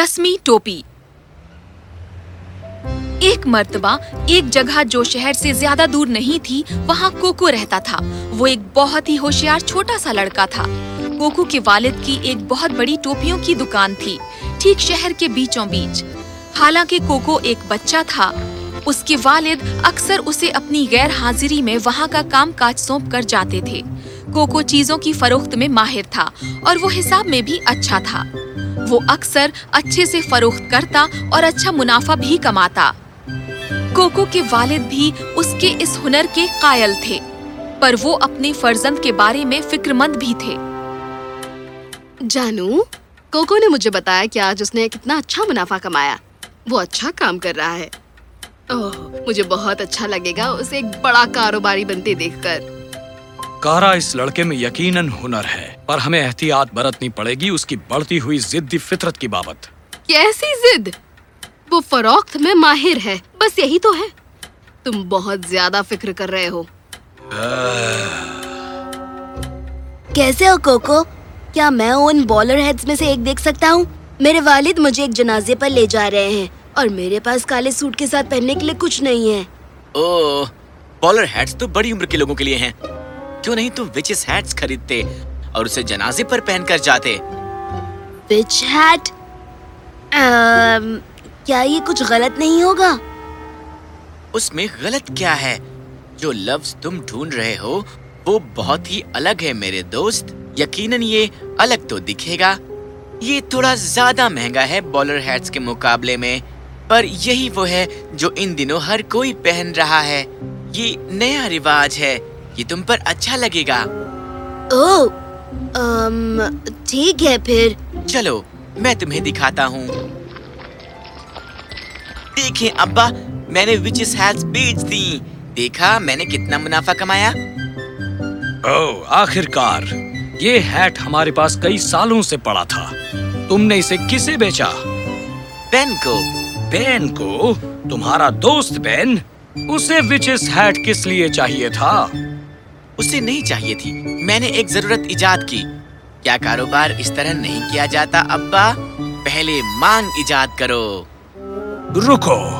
طلسمی ٹوپی۔ ایک مرتبہ ایک جگہ جو شہر سے زیادہ دور نہیں تھی، وہاں کوکو رہتا تھا۔ وہ ایک بہت ہی ہوشیار چھوٹا سا لڑکا تھا۔ کوکو کے والد کی ایک بہت بڑی ٹوپیوں کی دکان تھی، ٹھیک شہر کے بیچوں بیچ۔ حالانکہ کوکو ایک بچہ تھا، اس کے والد اکثر اسے اپنی غیر حاضری میں وہاں کا کام کاج سونپ کر جاتے تھے۔ کوکو چیزوں کی فروخت میں ماہر تھا اور وہ حساب میں بھی اچھا تھا۔ وہ اکثر اچھے سے فروخت کرتا اور اچھا منافع بھی کماتا۔ کوکو کے والد بھی اس کے اس ہنر کے قائل تھے، پر وہ اپنے فرزند کے بارے میں فکر مند بھی تھے۔ جانو، کوکو نے مجھے بتایا کہ آج اس نے کتنا اچھا منافع کمایا۔ وہ اچھا کام کر رہا ہے۔ اوہ، مجھے بہت اچھا لگے گا، اسے ایک بڑا کاروباری بنتے دیکھ کر۔ کارا اس لڑکے میں یقیناً ہنر ہے پر ہمیں احتیاط برتنی پڑے گی اس کی بڑھتی ہوئی ضدی فطرت کی بابت۔ کیسی ضد؟ وہ فروخت میں ماہر ہے بس یہی تو ہے۔ تم بہت زیادہ فکر کر رہے ہو۔ کیسے ہو کوکو؟ کیا میں ان بالر ہیڈز میں سے ایک دیکھ سکتا ہوں؟ میرے والد مجھے ایک جنازے پر لے جا رہے ہیں اور میرے پاس کالے سوٹ کے ساتھ پہننے کے لیے کچھ نہیں ہے۔ او بالر ہیڈز تو بڑی عمر کے لوگوں کے لیے ہیں۔ کیوں نہیں تم وچز ہیٹس خریدتے اور اسے جنازے پر پہن کر جاتے؟ وچ ہیٹ کیا یہ کچھ غلط نہیں ہوگا؟ اس میں غلط کیا ہے؟ جو لفظ تم ڈھونڈ رہے ہو وہ بہت ہی الگ ہے میرے دوست۔ یقیناً یہ الگ تو دکھے گا۔ یہ تھوڑا زیادہ مہنگا ہے بالر ہیٹس کے مقابلے میں۔ پر یہی وہ ہے جو ان دنوں ہر کوئی پہن رہا ہے۔ یہ نیا رواج ہے۔ یہ تم پر اچھا لگے گا۔ او ٹھیک ہے پھر۔ چلو میں تمہیں دکھاتا ہوں۔ دیکھیں ابا میں نے وچز ہیٹس بیچ دی۔ دیکھا میں نے کتنا منافع کمایا۔ او آخر کار یہ ہیٹ ہمارے پاس کئی سالوں سے پڑا تھا۔ تم نے اسے کسے بیچا؟ بین کو۔ بین کو؟ تمہارا دوست بین اسے وچز ہیٹ کس لیے چاہیے تھا؟ اسے نہیں چاہیے تھی۔ میں نے ایک ضرورت ایجاد کی۔ کیا کاروبار اس طرح نہیں کیا جاتا ابا؟ پہلے مانگ ایجاد کرو۔ رکو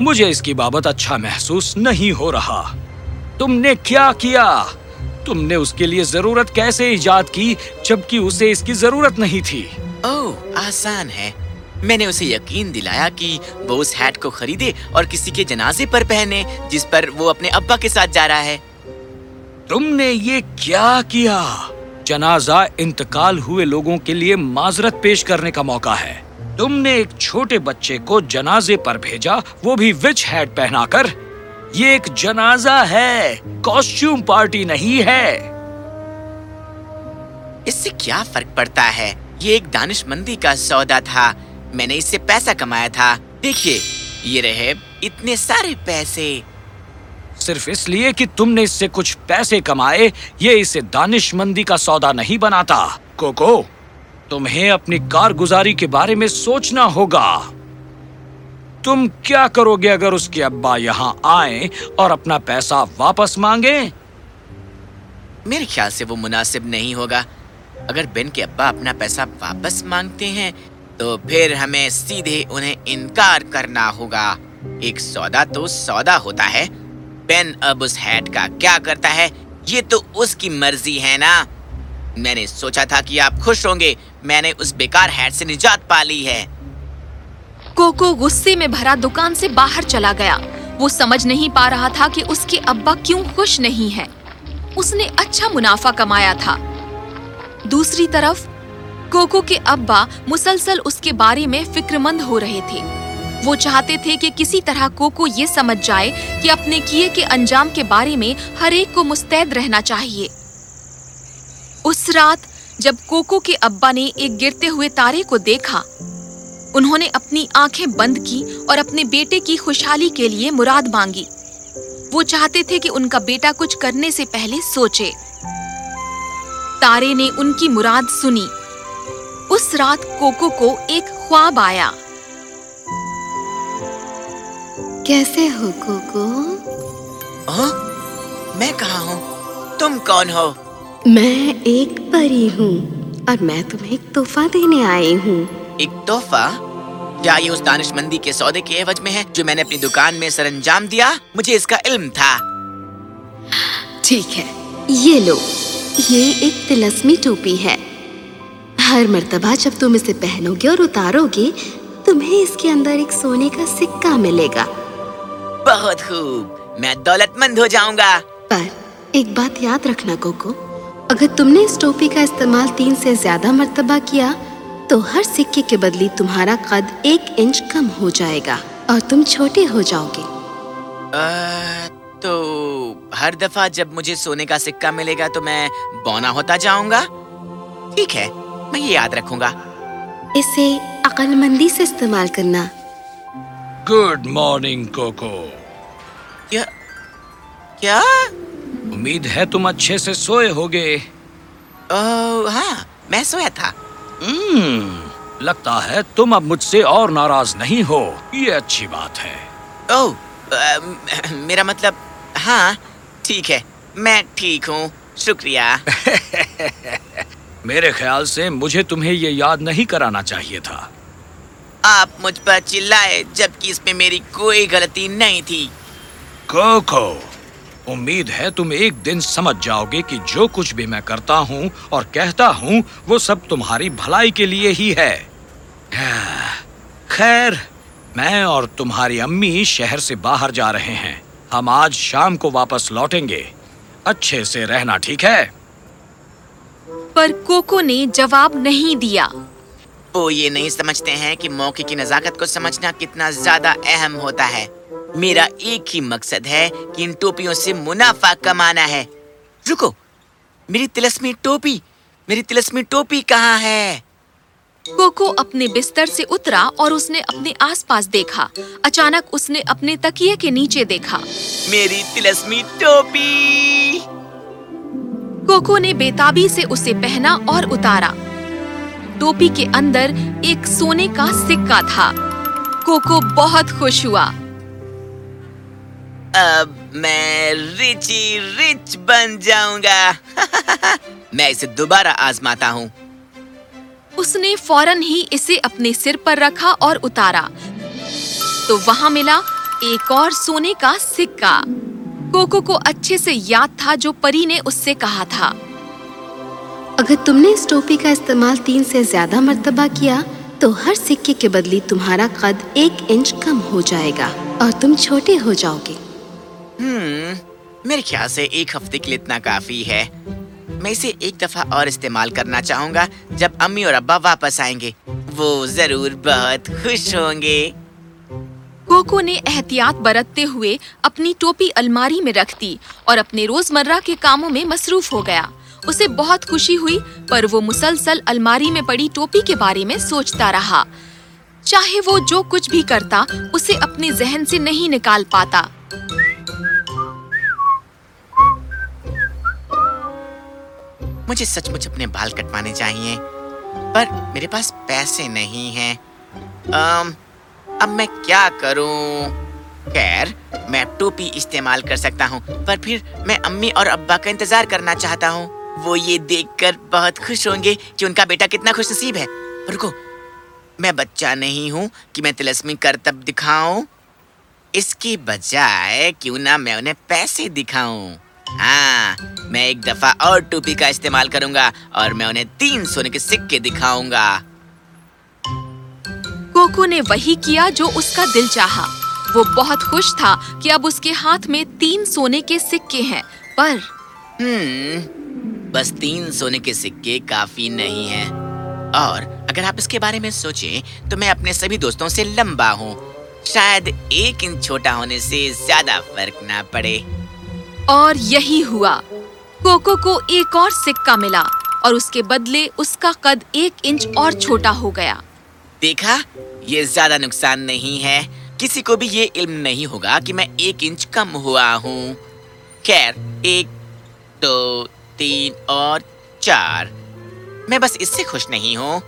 مجھے اس کی بابت اچھا محسوس نہیں ہو رہا۔ تم نے کیا کیا؟ تم نے اس کے لیے ضرورت کیسے ایجاد کی جبکہ اسے اس کی ضرورت نہیں تھی؟ او آسان ہے۔ میں نے اسے یقین دلایا کہ وہ اس ہیٹ کو خریدے اور کسی کے جنازے پر پہنے جس پر وہ اپنے ابا کے ساتھ جا رہا ہے۔ تم نے یہ کیا کیا؟ جنازہ انتقال ہوئے لوگوں کے لیے معذرت پیش کرنے کا موقع ہے۔ تم نے ایک چھوٹے بچے کو جنازے پر بھیجا، وہ بھی وچ ہیڈ پہنا کر۔ یہ ایک جنازہ ہے کاسٹیوم پارٹی نہیں ہے۔ اس سے کیا فرق پڑتا ہے؟ یہ ایک دانش مندی کا سودا تھا۔ میں نے اس سے پیسہ کمایا تھا۔ دیکھیے، یہ رہے اتنے سارے پیسے۔ صرف اس لیے کہ تم نے اس سے کچھ پیسے کمائے یہ اسے دانش مندی کا سودا نہیں بناتا۔ کوکو تمہیں اپنی کارگزاری کے بارے میں سوچنا ہوگا۔ تم کیا کرو گے اگر اس کے ابا یہاں آئیں اور اپنا پیسہ واپس مانگے میرے خیال سے وہ مناسب نہیں ہوگا۔ اگر بن کے ابا اپنا پیسہ واپس مانگتے ہیں تو پھر ہمیں سیدھے انہیں انکار کرنا ہوگا۔ ایک سودا تو سودا ہوتا ہے۔ بین اب اس ہیٹ کا کیا کرتا ہے؟ یہ تو اس کی مرضی ہے نا؟ میں نے سوچا تھا کہ آپ خوش ہوں گے، میں نے اس بیکار ہیٹ سے نجات پا لی ہے۔ کوکو غصے میں بھرا دکان سے باہر چلا گیا۔ وہ سمجھ نہیں پا رہا تھا کہ اس کے ابا کیوں خوش نہیں ہے اس نے اچھا منافع کمایا تھا۔ دوسری طرف، کوکو کے ابا مسلسل اس کے بارے میں فکر مند ہو رہے تھے۔ وہ چاہتے تھے کہ کسی طرح کوکو یہ سمجھ جائے کہ اپنے کیے کے انجام کے بارے میں ہر ایک کو مستعد رہنا چاہیے۔ اس رات جب کوکو کے ابا نے ایک گرتے ہوئے تارے کو دیکھا، انہوں نے اپنی آنکھیں بند کی اور اپنے بیٹے کی خوشحالی کے لیے مراد مانگی۔ وہ چاہتے تھے کہ ان کا بیٹا کچھ کرنے سے پہلے سوچے۔ تارے نے ان کی مراد سنی۔ اس رات کوکو کو ایک خواب آیا۔ کیسے ہو کوکو؟ ہاں؟ میں کہاں ہوں؟ تم کون ہو؟ میں ایک پری ہوں اور میں تمہیں ایک تحفہ دینے آئی ہوں۔ ایک تحفہ؟ کیا یہ اس دانش مندی کے سودے کے عوض میں ہے جو میں نے اپنی دکان میں سر انجام دیا؟ مجھے اس کا علم تھا۔ ٹھیک ہے یہ لو۔ یہ ایک تلسمی ٹوپی ہے۔ ہر مرتبہ جب تم اسے پہنو گے اور اتارو گے تمہیں اس کے اندر ایک سونے کا سکہ ملے گا۔ بہت خوب۔ میں دولت مند ہو جاؤں گا۔ پر ایک بات یاد رکھنا کوکو۔ اگر تم نے اس ٹوپی کا استعمال تین سے زیادہ مرتبہ کیا تو ہر سکے کے بدلی تمہارا قد ایک انچ کم ہو جائے گا اور تم چھوٹے ہو جاؤ گے۔ تو ہر دفعہ جب مجھے سونے کا سکہ ملے گا تو میں بونا ہوتا جاؤں گا؟ ٹھیک ہے میں یہ یاد رکھوں گا۔ اسے عقل مندی سے استعمال کرنا گڈ مارننگ کوکو کیا کیا؟ امید ہے تم اچھے سے سوئے ہوگے۔ ہاں میں سویا تھا۔ لگتا ہے تم اب مجھ سے اور ناراض نہیں ہو۔ یہ اچھی بات ہے۔ میرا مطلب ہاں ٹھیک ہے میں ٹھیک ہوں شکریہ۔ میرے خیال سے مجھے تمہیں یہ یاد نہیں کرانا چاہیے تھا۔ آپ مجھ پر چلائے جبکہ اس میں میری کوئی غلطی نہیں تھی۔ کوکو امید ہے تم ایک دن سمجھ جاؤ گے کہ جو کچھ بھی میں کرتا ہوں اور کہتا ہوں وہ سب تمہاری بھلائی کے لیے ہی ہے۔ خیر میں اور تمہاری امی شہر سے باہر جا رہے ہیں۔ ہم آج شام کو واپس لوٹیں گے۔ اچھے سے رہنا ٹھیک ہے؟ پر کوکو نے جواب نہیں دیا۔ وہ یہ نہیں سمجھتے ہیں کہ موقع کی نزاکت کو سمجھنا کتنا زیادہ اہم ہوتا ہے۔ میرا ایک ہی مقصد ہے کہ ان ٹوپیوں سے منافع کمانا ہے۔ رکو میری تلسمی ٹوپی میری تلسمی ٹوپی کہاں ہے؟ کوکو اپنے بستر سے اترا اور اس نے اپنے آس پاس دیکھا۔ اچانک اس نے اپنے تکیے کے نیچے دیکھا۔ میری تلسمی ٹوپی۔ کوکو نے بےتابی سے اسے پہنا اور اتارا۔ ٹوپی کے اندر ایک سونے کا سکہ تھا۔ کوکو بہت خوش ہوا۔ اب میں رچی رچ بن جاؤں گا۔ میں اسے دوبارہ آزماتا ہوں۔ اس نے فوراً ہی اسے اپنے سر پر رکھا اور اتارا۔ تو وہاں ملا ایک اور سونے کا سکہ۔ کوکو کو اچھے سے یاد تھا جو پری نے اس سے کہا تھا۔ اگر تم نے اس ٹوپی کا استعمال تین سے زیادہ مرتبہ کیا تو ہر سکے کے بدلی تمہارا قد ایک انچ کم ہو جائے گا اور تم چھوٹے ہو جاؤ گے۔ hmm, میرے خیال سے ایک ہفتے کے لیے اتنا کافی ہے۔ میں اسے ایک دفعہ اور استعمال کرنا چاہوں گا جب امی اور ابا واپس آئیں گے۔ وہ ضرور بہت خوش ہوں گے۔ کوکو نے احتیاط برتتے ہوئے اپنی ٹوپی الماری میں رکھ دی اور اپنے روزمرہ کے کاموں میں مصروف ہو گیا۔ اسے بہت خوشی ہوئی پر وہ مسلسل الماری میں پڑی ٹوپی کے بارے میں سوچتا رہا۔ چاہے وہ جو کچھ بھی کرتا اسے اپنے ذہن سے نہیں نکال پاتا۔ مجھے سچ مچ اپنے بال کٹوانے چاہیے پر میرے پاس پیسے نہیں ہیں۔ آم, اب میں کیا کروں؟ خیر میں ٹوپی استعمال کر سکتا ہوں پر پھر میں امی اور ابا کا انتظار کرنا چاہتا ہوں۔ وہ یہ دیکھ کر بہت خوش ہوں گے کہ ان کا بیٹا کتنا خوش نصیب ہے۔ رکو میں بچہ نہیں ہوں کہ میں تلسمی کرتب دکھاؤں۔ اس کی بجائے کیوں نہ میں انہیں پیسے دکھاؤں۔ ہاں میں ایک دفعہ اور ٹوپی کا استعمال کروں گا اور میں انہیں تین سونے کے سکے دکھاؤں گا۔ کوکو نے وہی کیا جو اس کا دل چاہا۔ وہ بہت خوش تھا کہ اب اس کے ہاتھ میں تین سونے کے سکے ہیں پر بس تین سونے کے سکے کافی نہیں ہیں۔ اور اگر آپ اس کے بارے میں سوچیں تو میں اپنے سبھی دوستوں سے لمبا ہوں۔ شاید ایک انچ چھوٹا ہونے سے زیادہ فرق نہ پڑے۔ اور یہی ہوا۔ کوکو کو ایک اور سکہ ملا اور اس کے بدلے اس کا قد ایک انچ اور چھوٹا ہو گیا۔ دیکھا یہ زیادہ نقصان نہیں ہے۔ کسی کو بھی یہ علم نہیں ہوگا کہ میں ایک انچ کم ہوا ہوں۔ خیر ایک دو تین اور چار۔ میں بس اس سے خوش نہیں ہوں۔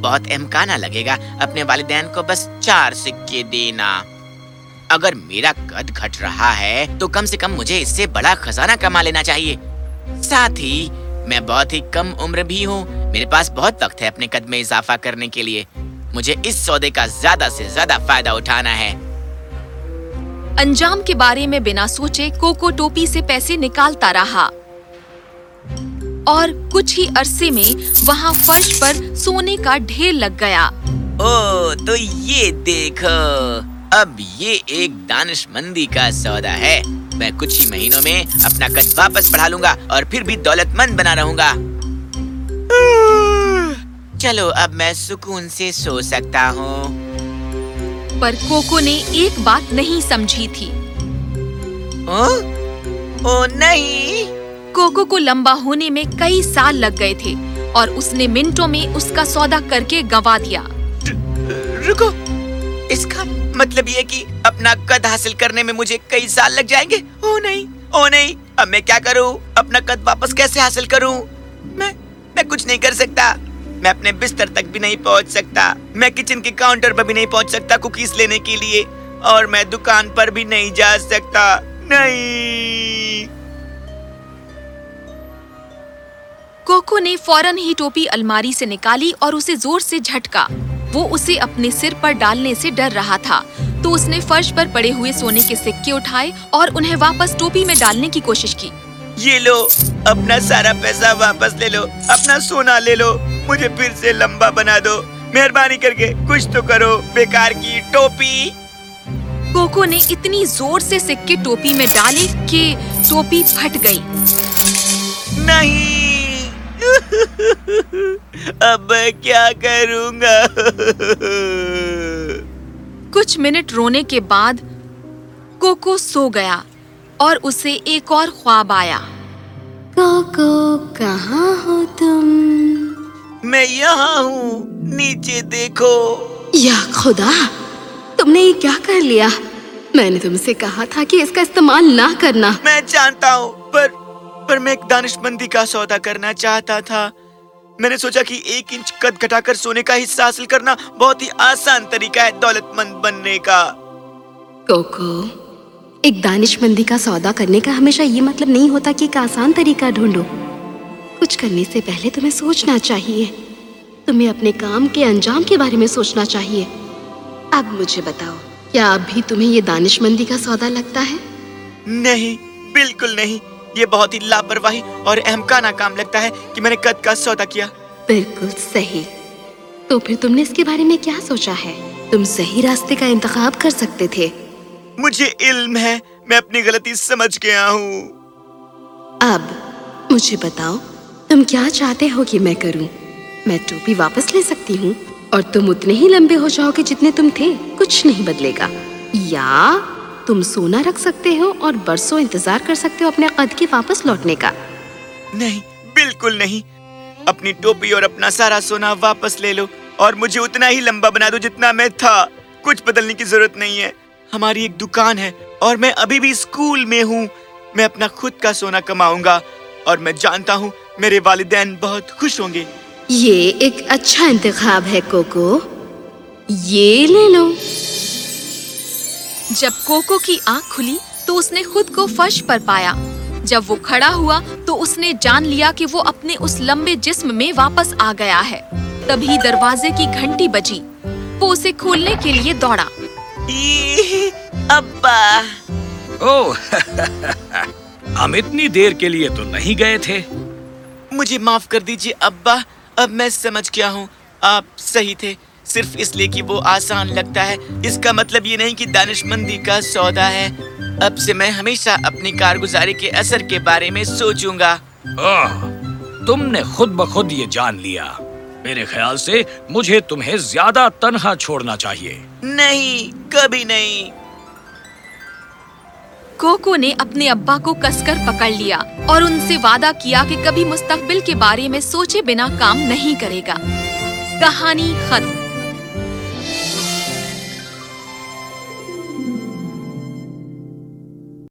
بہت امکانہ لگے گا اپنے والدین کو بس چار سکے دینا۔ اگر میرا قد گھٹ رہا ہے تو کم سے کم مجھے اس سے بڑا خزانہ کما لینا چاہیے۔ ساتھ ہی میں بہت ہی کم عمر بھی ہوں۔ میرے پاس بہت وقت ہے اپنے قد میں اضافہ کرنے کے لیے۔ مجھے اس سودے کا زیادہ سے زیادہ فائدہ اٹھانا ہے۔ انجام کے بارے میں بنا سوچے کوکو ٹوپی سے پیسے نکالتا رہا۔ اور کچھ ہی عرصے میں وہاں فرش پر سونے کا ڈھیر لگ گیا۔ او تو یہ دیکھو اب یہ ایک دانش مندی کا سودا ہے۔ میں کچھ ہی مہینوں میں اپنا قد واپس پڑھا لوں گا اور پھر بھی دولت مند بنا رہوں گا۔ چلو اب میں سکون سے سو سکتا ہوں۔ پر کوکو نے ایک بات نہیں سمجھی تھی۔ او, او نہیں۔ کوکو کو لمبا ہونے میں کئی سال لگ گئے تھے اور اس نے منٹوں میں اس کا سودا کر کے گوا دیا۔ رکو، اس کا مطلب یہ کہ اپنا قد حاصل کرنے میں مجھے کئی سال لگ جائیں گے۔ او نہیں او نہیں، اب میں کیا کروں؟ اپنا قد واپس کیسے حاصل کروں؟ میں میں کچھ نہیں کر سکتا۔ میں اپنے بستر تک بھی نہیں پہنچ سکتا۔ میں کچن کے کاؤنٹر پر بھی نہیں پہنچ سکتا کوکیز لینے کے لیے۔ اور میں دکان پر بھی نہیں جا سکتا۔ نہیں۔ کوکو نے فوراً ہی ٹوپی الماری سے نکالی اور اسے زور سے جھٹکا۔ وہ اسے اپنے سر پر ڈالنے سے ڈر رہا تھا۔ تو اس نے فرش پر پڑے ہوئے سونے کے سکے اٹھائے اور انہیں واپس ٹوپی میں ڈالنے کی کوشش کی۔ یہ لو اپنا سارا پیسہ واپس لے لو اپنا سونا لے لو مجھے پھر سے لمبا بنا دو۔ مہربانی کر کے کچھ تو کرو بیکار کی ٹوپی۔ کوکو نے اتنی زور سے سکے ٹوپی میں ڈالے کہ ٹوپی پھٹ گئی۔ نہیں۔ اب میں کیا کروں گا؟ کچھ منٹ رونے کے بعد کوکو سو گیا اور اسے ایک اور خواب آیا۔ کوکو کہاں ہو تم؟ میں یہاں ہوں نیچے دیکھو۔ یا خدا تم نے یہ کیا کر لیا؟ میں نے تم سے کہا تھا کہ اس کا استعمال نہ کرنا۔ میں جانتا ہوں پر پر میں ایک دانش مندی کا سودا کرنا چاہتا تھا۔ میں نے سوچا کہ ایک انچ قد گھٹا کر سونے کا حصہ حاصل کرنا بہت ہی آسان طریقہ ہے دولت مند بننے کا۔ کوکو ایک دانش مندی کا سودا کرنے کا ہمیشہ یہ مطلب نہیں ہوتا کہ ایک آسان طریقہ ڈھونڈو۔ کچھ کرنے سے پہلے تمہیں سوچنا چاہیے۔ تمہیں اپنے کام کے انجام کے بارے میں سوچنا چاہیے۔ اب مجھے بتاؤ کیا اب بھی تمہیں یہ دانش مندی کا سودا لگتا ہے؟ نہیں بالکل نہیں۔ یہ بہت ہی لاپرواہی اور اہمکانہ کام لگتا ہے کہ میں نے قد کا سودا کیا۔ بالکل صحیح۔ تو پھر تم نے اس کے بارے میں کیا سوچا ہے؟ تم صحیح راستے کا انتخاب کر سکتے تھے۔ مجھے علم ہے میں اپنی غلطی سمجھ گیا ہوں۔ اب مجھے بتاؤ تم کیا چاہتے ہو کہ میں کروں؟ میں ٹوپی واپس لے سکتی ہوں اور تم اتنے ہی لمبے ہو جاؤ گے جتنے تم تھے کچھ نہیں بدلے گا۔ یا تم سونا رکھ سکتے ہو اور برسوں انتظار کر سکتے ہو اپنے قد کی واپس لوٹنے کا۔ نہیں بالکل نہیں۔ اپنی ٹوپی اور اپنا سارا سونا واپس لے لو اور مجھے اتنا ہی لمبا بنا دو جتنا میں تھا۔ کچھ بدلنے کی ضرورت نہیں ہے۔ ہماری ایک دکان ہے اور میں ابھی بھی اسکول میں ہوں۔ میں اپنا خود کا سونا کماؤں گا اور میں جانتا ہوں میرے والدین بہت خوش ہوں گے۔ یہ ایک اچھا انتخاب ہے کوکو۔ یہ لے لو۔ جب کوکو کی آنکھ کھلی تو اس نے خود کو فرش پر پایا۔ جب وہ کھڑا ہوا تو اس نے جان لیا کہ وہ اپنے اس لمبے جسم میں واپس آ گیا ہے۔ تبھی دروازے کی گھنٹی بجی۔ وہ اسے کھولنے کے لیے دوڑا۔ ابا۔ ہم اتنی دیر کے لیے تو نہیں گئے تھے۔ مجھے معاف کر دیجیے ابا۔ اب میں سمجھ گیا ہوں۔ آپ صحیح تھے۔ صرف اس لیے کہ وہ آسان لگتا ہے۔ اس کا مطلب یہ نہیں کہ دانش مندی کا سودا ہے۔ اب سے میں ہمیشہ اپنی کارگزاری کے اثر کے بارے میں سوچوں گا۔ آہ, تم نے خود بخود یہ جان لیا۔ میرے خیال سے مجھے تمہیں زیادہ تنہا چھوڑنا چاہیے۔ نہیں کبھی نہیں۔ کوکو نے اپنے ابا کو کس کر پکڑ لیا اور ان سے وعدہ کیا کہ کبھی مستقبل کے بارے میں سوچے بنا کام نہیں کرے گا۔ کہانی ختم۔